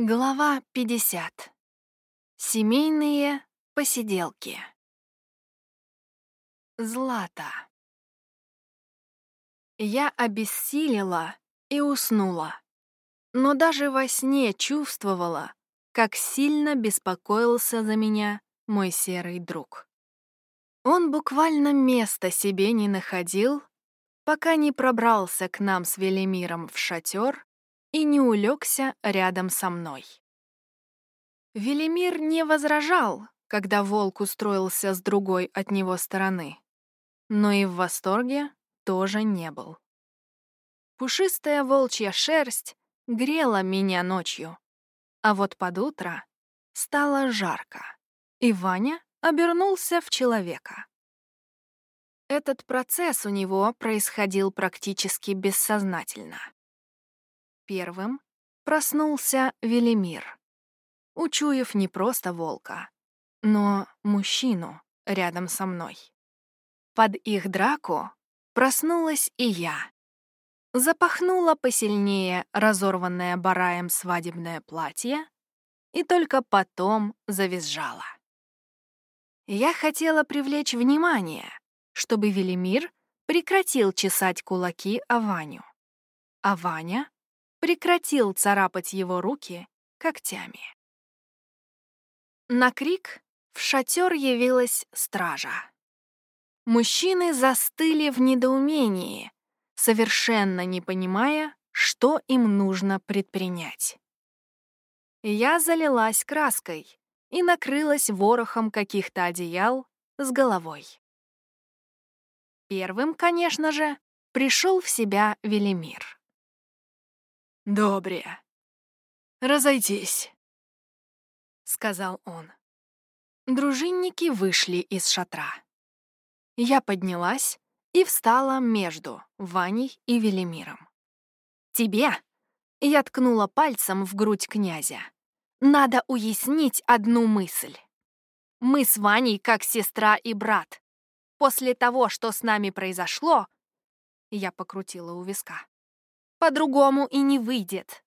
Глава 50. Семейные посиделки. Злата. Я обессилила и уснула, но даже во сне чувствовала, как сильно беспокоился за меня мой серый друг. Он буквально места себе не находил, пока не пробрался к нам с Велимиром в шатер и не улегся рядом со мной. Велимир не возражал, когда волк устроился с другой от него стороны, но и в восторге тоже не был. Пушистая волчья шерсть грела меня ночью, а вот под утро стало жарко, и Ваня обернулся в человека. Этот процесс у него происходил практически бессознательно. Первым проснулся Велимир, учуяв не просто волка, но мужчину рядом со мной. Под их драку проснулась и я. Запахнула посильнее разорванное бараем свадебное платье и только потом завизжала. Я хотела привлечь внимание, чтобы Велимир прекратил чесать кулаки о Ваню. А Ваня прекратил царапать его руки когтями. На крик в шатер явилась стража. Мужчины застыли в недоумении, совершенно не понимая, что им нужно предпринять. Я залилась краской и накрылась ворохом каких-то одеял с головой. Первым, конечно же, пришел в себя Велимир. «Добре. Разойтись», — сказал он. Дружинники вышли из шатра. Я поднялась и встала между Ваней и Велимиром. «Тебе?» — я ткнула пальцем в грудь князя. «Надо уяснить одну мысль. Мы с Ваней как сестра и брат. После того, что с нами произошло...» Я покрутила у виска. По-другому и не выйдет.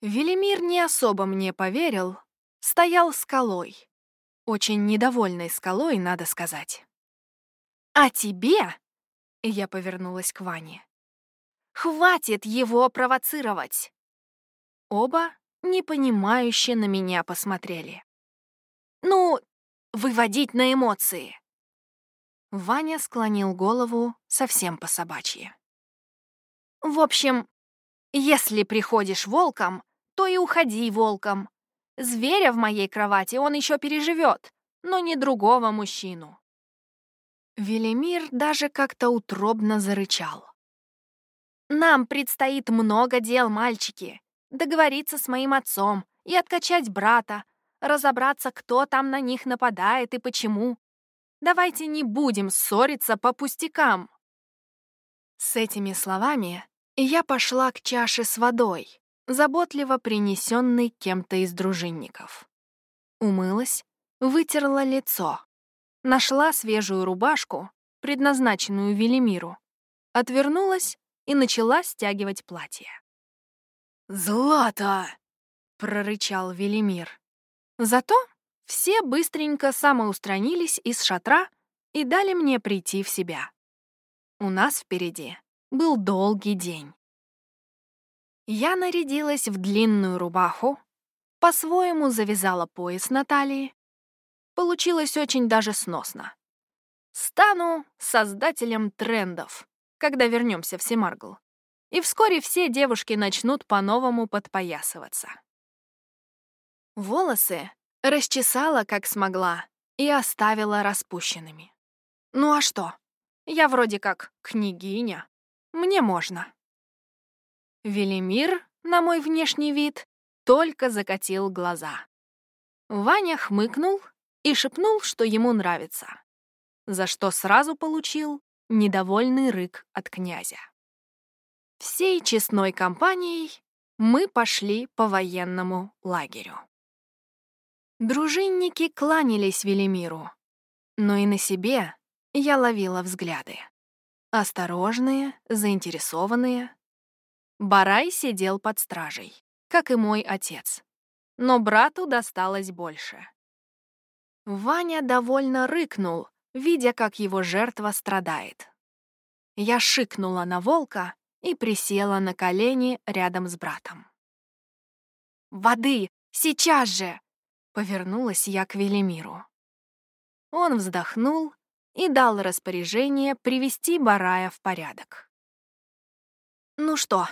Велимир не особо мне поверил, стоял скалой. Очень недовольной скалой, надо сказать. «А тебе?» — я повернулась к Ване. «Хватит его провоцировать!» Оба непонимающе на меня посмотрели. «Ну, выводить на эмоции!» Ваня склонил голову совсем по-собачьи. В общем, если приходишь волком, то и уходи волком. Зверя в моей кровати он еще переживет, но не другого мужчину. Велимир даже как-то утробно зарычал. «Нам предстоит много дел, мальчики. Договориться с моим отцом и откачать брата, разобраться, кто там на них нападает и почему. Давайте не будем ссориться по пустякам». С этими словами я пошла к чаше с водой, заботливо принесенной кем-то из дружинников. Умылась, вытерла лицо, нашла свежую рубашку, предназначенную Велимиру, отвернулась и начала стягивать платье. «Злата!» — прорычал Велимир. Зато все быстренько самоустранились из шатра и дали мне прийти в себя. У нас впереди был долгий день. Я нарядилась в длинную рубаху, по-своему завязала пояс на талии. Получилось очень даже сносно. Стану создателем трендов, когда вернемся в Семаргл. И вскоре все девушки начнут по-новому подпоясываться. Волосы расчесала, как смогла, и оставила распущенными. Ну а что? Я вроде как княгиня. Мне можно. Велимир, на мой внешний вид, только закатил глаза. Ваня хмыкнул и шепнул, что ему нравится, за что сразу получил недовольный рык от князя. Всей честной компанией мы пошли по военному лагерю. Дружинники кланялись Велимиру, но и на себе я ловила взгляды. Осторожные, заинтересованные. Барай сидел под стражей. как и мой отец. Но брату досталось больше. Ваня довольно рыкнул, видя, как его жертва страдает. Я шикнула на волка и присела на колени рядом с братом. «Воды! Сейчас же!» — повернулась я к Велимиру. Он вздохнул и дал распоряжение привести Барая в порядок. «Ну что,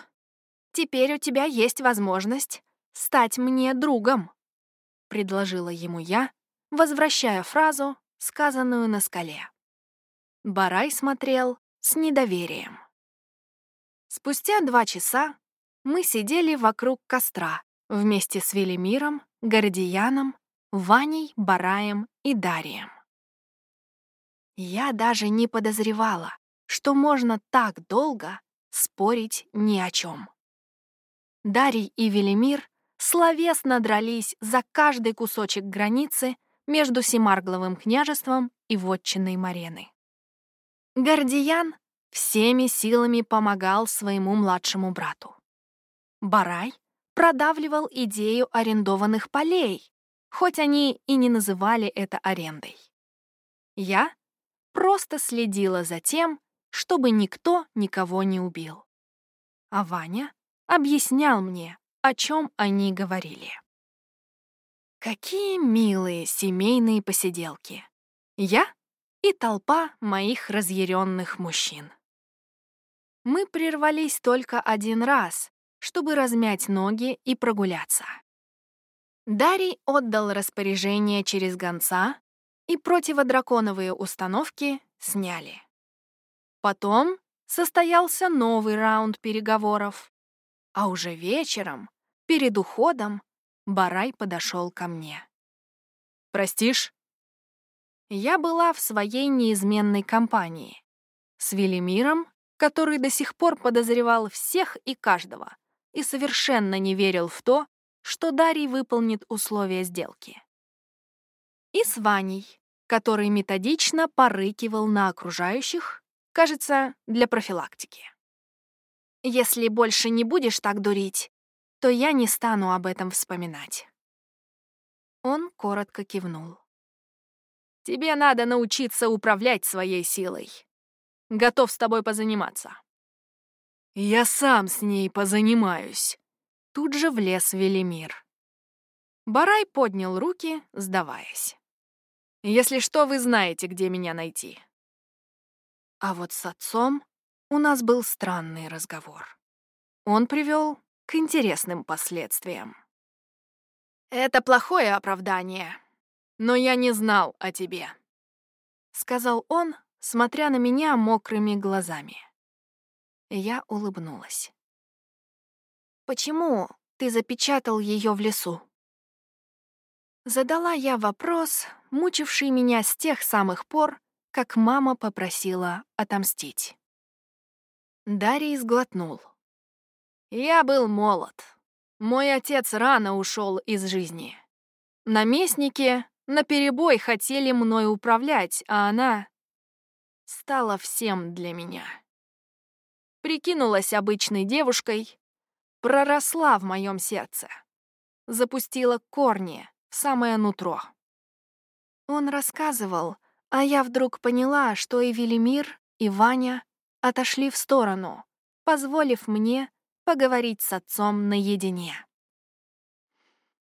теперь у тебя есть возможность стать мне другом», — предложила ему я, возвращая фразу, сказанную на скале. Барай смотрел с недоверием. Спустя два часа мы сидели вокруг костра вместе с Велимиром, Гордияном, Ваней, Бараем и Дарием. Я даже не подозревала, что можно так долго спорить ни о чем. Дарий и Велимир словесно дрались за каждый кусочек границы между Семаргловым княжеством и вотчиной Марены. Гордиян всеми силами помогал своему младшему брату. Барай продавливал идею арендованных полей, хоть они и не называли это арендой. Я просто следила за тем, чтобы никто никого не убил. А Ваня объяснял мне, о чем они говорили. Какие милые семейные посиделки. Я и толпа моих разъяренных мужчин. Мы прервались только один раз, чтобы размять ноги и прогуляться. Дарий отдал распоряжение через гонца, и противодраконовые установки сняли. Потом состоялся новый раунд переговоров, а уже вечером, перед уходом, Барай подошел ко мне. «Простишь?» Я была в своей неизменной компании. С Велимиром, который до сих пор подозревал всех и каждого и совершенно не верил в то, что Дарий выполнит условия сделки. И с Ваней, который методично порыкивал на окружающих, кажется, для профилактики. «Если больше не будешь так дурить, то я не стану об этом вспоминать». Он коротко кивнул. Тебе надо научиться управлять своей силой. Готов с тобой позаниматься». «Я сам с ней позанимаюсь», — тут же влез Велимир. Барай поднял руки, сдаваясь. «Если что, вы знаете, где меня найти». А вот с отцом у нас был странный разговор. Он привел к интересным последствиям. «Это плохое оправдание», но я не знал о тебе», — сказал он, смотря на меня мокрыми глазами. Я улыбнулась. «Почему ты запечатал ее в лесу?» Задала я вопрос, мучивший меня с тех самых пор, как мама попросила отомстить. Дарий сглотнул. «Я был молод. Мой отец рано ушел из жизни. Наместники на перебой хотели мной управлять, а она стала всем для меня. Прикинулась обычной девушкой, проросла в моем сердце, запустила корни в самое нутро. Он рассказывал, а я вдруг поняла, что и Велимир, и Ваня отошли в сторону, позволив мне поговорить с отцом наедине.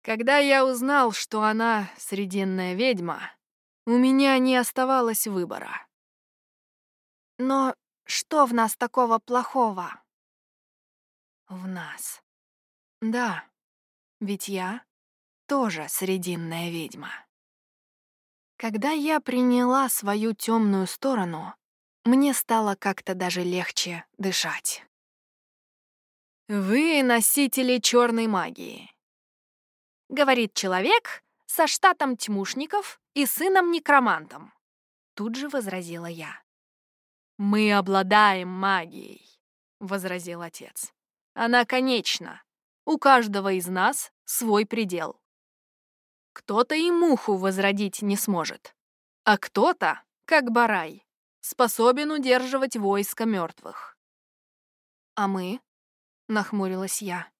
Когда я узнал, что она срединная ведьма, у меня не оставалось выбора. Но что в нас такого плохого? В нас. Да, ведь я тоже срединная ведьма. Когда я приняла свою темную сторону, мне стало как-то даже легче дышать. Вы носители черной магии говорит человек со штатом тьмушников и сыном-некромантом. Тут же возразила я. «Мы обладаем магией», — возразил отец. «Она конечна. У каждого из нас свой предел. Кто-то и муху возродить не сможет, а кто-то, как барай, способен удерживать войско мертвых. «А мы?» — нахмурилась я.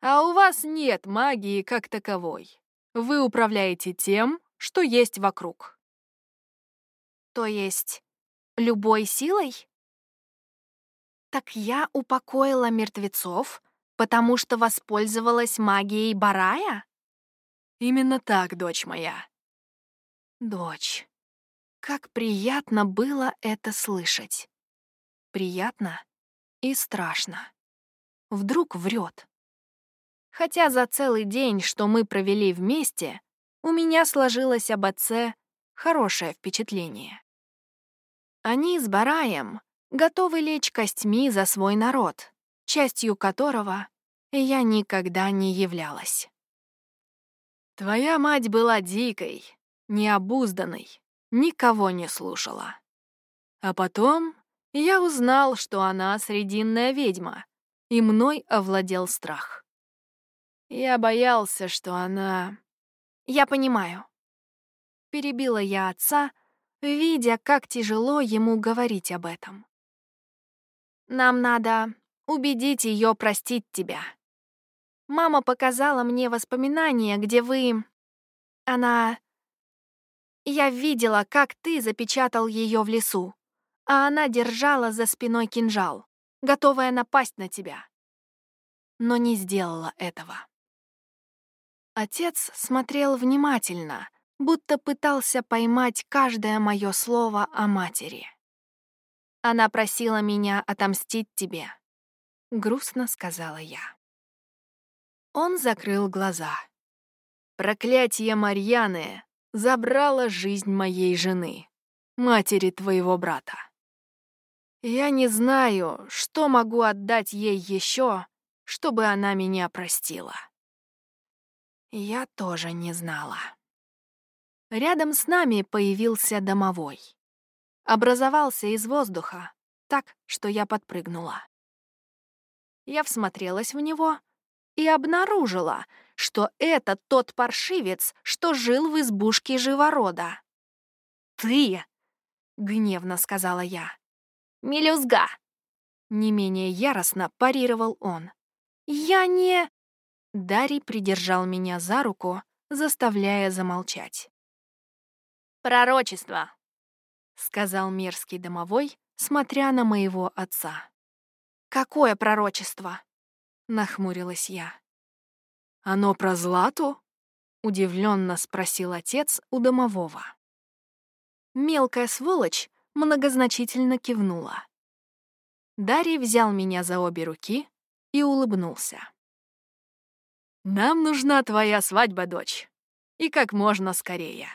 А у вас нет магии как таковой. Вы управляете тем, что есть вокруг. То есть любой силой? Так я упокоила мертвецов, потому что воспользовалась магией Барая? Именно так, дочь моя. Дочь. Как приятно было это слышать. Приятно и страшно. Вдруг врет. Хотя за целый день, что мы провели вместе, у меня сложилось об отце хорошее впечатление. Они с Бараем готовы лечь костьми за свой народ, частью которого я никогда не являлась. Твоя мать была дикой, необузданной, никого не слушала. А потом я узнал, что она срединная ведьма, и мной овладел страх. Я боялся, что она... Я понимаю. Перебила я отца, видя, как тяжело ему говорить об этом. Нам надо убедить ее простить тебя. Мама показала мне воспоминания, где вы... Она... Я видела, как ты запечатал ее в лесу, а она держала за спиной кинжал, готовая напасть на тебя. Но не сделала этого. Отец смотрел внимательно, будто пытался поймать каждое мое слово о матери. Она просила меня отомстить тебе. Грустно сказала я. Он закрыл глаза. Проклятие Марьяны забрало жизнь моей жены, матери твоего брата. Я не знаю, что могу отдать ей еще, чтобы она меня простила. Я тоже не знала. Рядом с нами появился домовой. Образовался из воздуха, так, что я подпрыгнула. Я всмотрелась в него и обнаружила, что это тот паршивец, что жил в избушке живорода. «Ты!» — гневно сказала я. «Мелюзга!» Не менее яростно парировал он. «Я не...» Дарий придержал меня за руку, заставляя замолчать. «Пророчество!» — сказал мерзкий домовой, смотря на моего отца. «Какое пророчество?» — нахмурилась я. «Оно про Злату?» — удивленно спросил отец у домового. Мелкая сволочь многозначительно кивнула. Дарий взял меня за обе руки и улыбнулся. «Нам нужна твоя свадьба, дочь, и как можно скорее».